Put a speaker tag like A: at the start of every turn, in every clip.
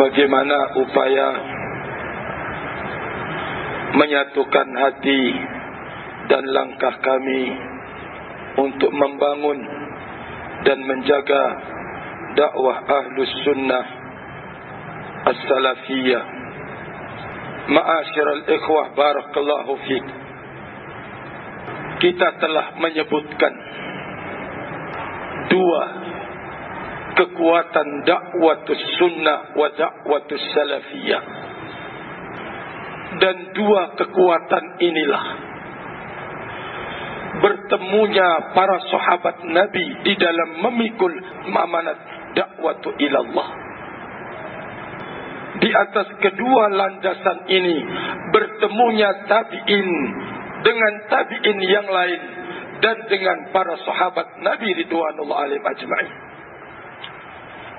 A: bagaimana upaya menyatukan hati dan langkah kami untuk membangun dan menjaga dakwah ahlus sunnah as-salafiyah. Ma'asyiral ikhwah barakallahu fiik kita telah menyebutkan dua kekuatan dakwatus sunnah wa dakwatus salafiyah. Dan dua kekuatan inilah bertemunya para sahabat Nabi di dalam memikul amanat dakwatu ilallah. Di atas kedua landasan ini bertemunya tabi'in dengan tabi'in yang lain dan dengan para sahabat Nabi ridwanullah alaihim ajma'in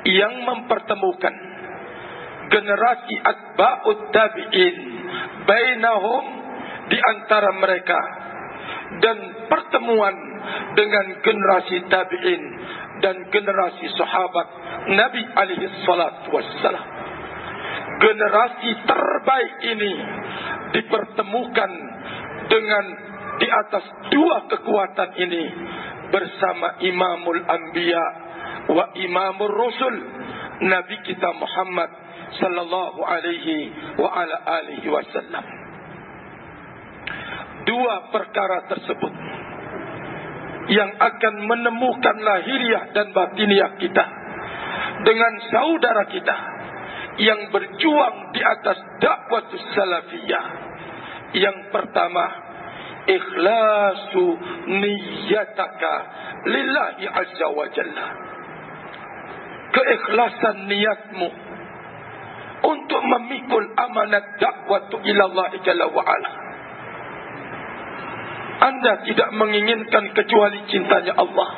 A: yang mempertemukan generasi atba'ut tabi'in bainahum di antara mereka dan pertemuan dengan generasi tabi'in dan generasi sahabat Nabi alaihi salatu wassalam. Generasi terbaik ini dipertemukan dengan di atas dua kekuatan ini bersama Imamul Anbiya wa Imamul Rasul Nabi kita Muhammad sallallahu alaihi wa ala alihi wasallam. Dua perkara tersebut yang akan menemukan lahiriah dan batiniah kita dengan saudara kita yang berjuang di atas dakwah salafiyah. Yang pertama, ikhlasu niyataka lillahi azza wa jalla keikhlasan niatmu untuk memikul amanat dakwah ila Allah jalla wa ala anda tidak menginginkan kecuali cintanya Allah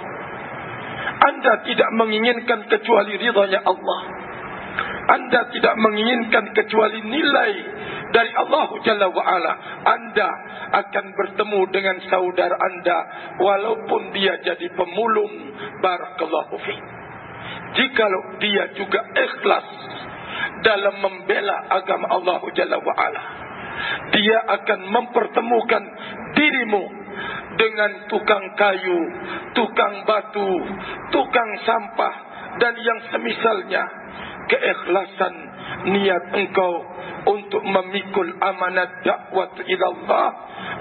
A: anda tidak menginginkan kecuali ridhanya Allah anda tidak menginginkan kecuali nilai dari Allah Jalla wa'ala. Anda akan bertemu dengan saudara anda. Walaupun dia jadi pemulung. Barakallahu fi. Jikalau dia juga ikhlas. Dalam membela agama Allah Jalla wa'ala. Dia akan mempertemukan dirimu. Dengan tukang kayu. Tukang batu. Tukang sampah. Dan yang semisalnya. Keikhlasan niat engkau untuk memikul amanat dakwah ila Allah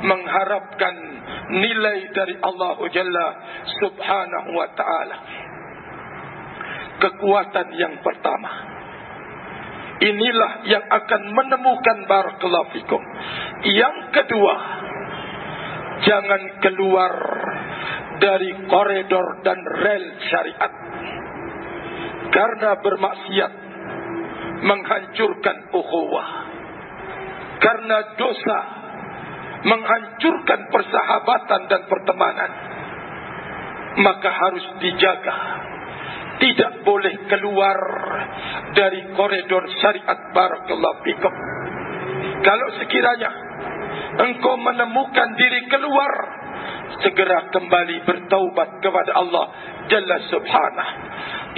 A: mengharapkan nilai dari Allah Jalla Subhanahu wa taala kekuatan yang pertama inilah yang akan menemukan barakallahu fikum yang kedua jangan keluar dari koridor dan rel syariat karena bermaksiat menghancurkan ukhuwah. Karena dosa menghancurkan persahabatan dan pertemanan. Maka harus dijaga. Tidak boleh keluar dari koridor syariat barakallahu fikum. Kalau sekiranya engkau menemukan diri keluar, segera kembali bertaubat kepada Allah Jalla Subhanah.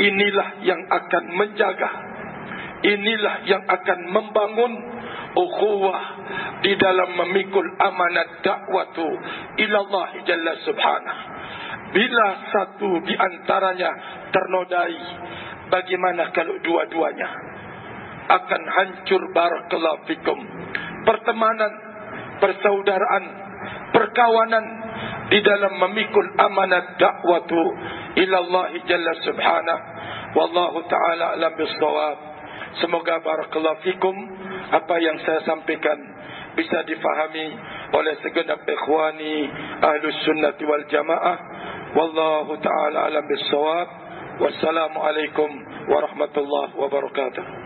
A: Inilah yang akan menjaga inilah yang akan membangun ukhuwah di dalam memikul amanat dakwatu ila Allah Jalla Subhanahu. Bila satu di antaranya ternodai, bagaimana kalau dua-duanya akan hancur barakallahu fikum. Pertemanan, persaudaraan, perkawanan di dalam memikul amanat dakwatu ila Allah Jalla Subhanahu. Wallahu taala alam bisawab. Semoga barakallahu fikum apa yang saya sampaikan bisa difahami oleh segenap ikhwani ahlus sunnah wal jamaah. Wallahu taala alam bisawab. Wassalamualaikum warahmatullahi wabarakatuh.